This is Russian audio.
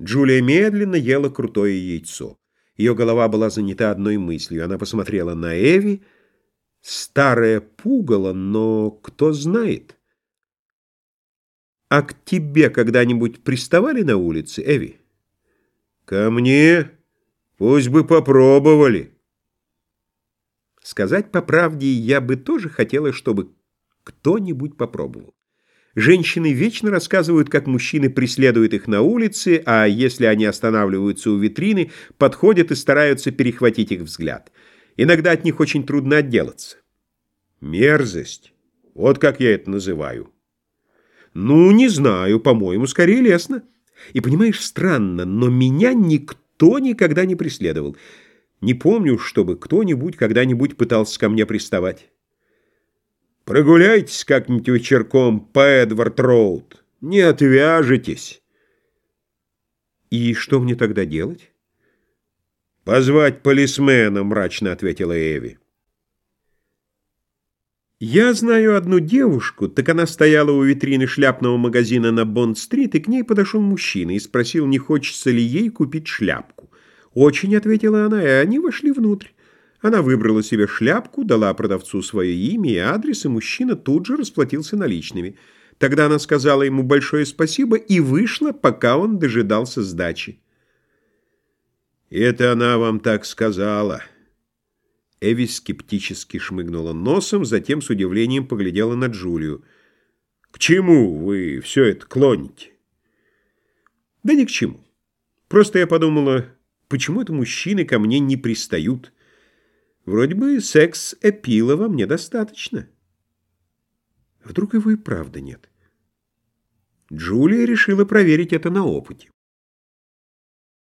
Джулия медленно ела крутое яйцо. Ее голова была занята одной мыслью. Она посмотрела на Эви. Старое пугало, но кто знает. «А к тебе когда-нибудь приставали на улице, Эви?» «Ко мне? Пусть бы попробовали». Сказать по правде, я бы тоже хотела, чтобы кто-нибудь попробовал. Женщины вечно рассказывают, как мужчины преследуют их на улице, а если они останавливаются у витрины, подходят и стараются перехватить их взгляд. Иногда от них очень трудно отделаться. Мерзость. Вот как я это называю. Ну, не знаю, по-моему, скорее лестно. И понимаешь, странно, но меня никто никогда не преследовал. Не помню, чтобы кто-нибудь когда-нибудь пытался ко мне приставать. Прогуляйтесь как-нибудь вечерком по Эдвард-Роуд. Не отвяжетесь. И что мне тогда делать? Позвать полисмена, мрачно ответила Эви. Я знаю одну девушку, так она стояла у витрины шляпного магазина на Бонд-стрит, и к ней подошел мужчина и спросил, не хочется ли ей купить шляпку. «Очень», — ответила она, и они вошли внутрь. Она выбрала себе шляпку, дала продавцу свое имя и адрес, и мужчина тут же расплатился наличными. Тогда она сказала ему большое спасибо и вышла, пока он дожидался сдачи. «Это она вам так сказала». Эви скептически шмыгнула носом, затем с удивлением поглядела на Джулию. «К чему вы все это клоните?» «Да ни к чему. Просто я подумала, почему это мужчины ко мне не пристают?» Вроде бы секс-эпила во мне достаточно. Вдруг его и правда нет. Джулия решила проверить это на опыте.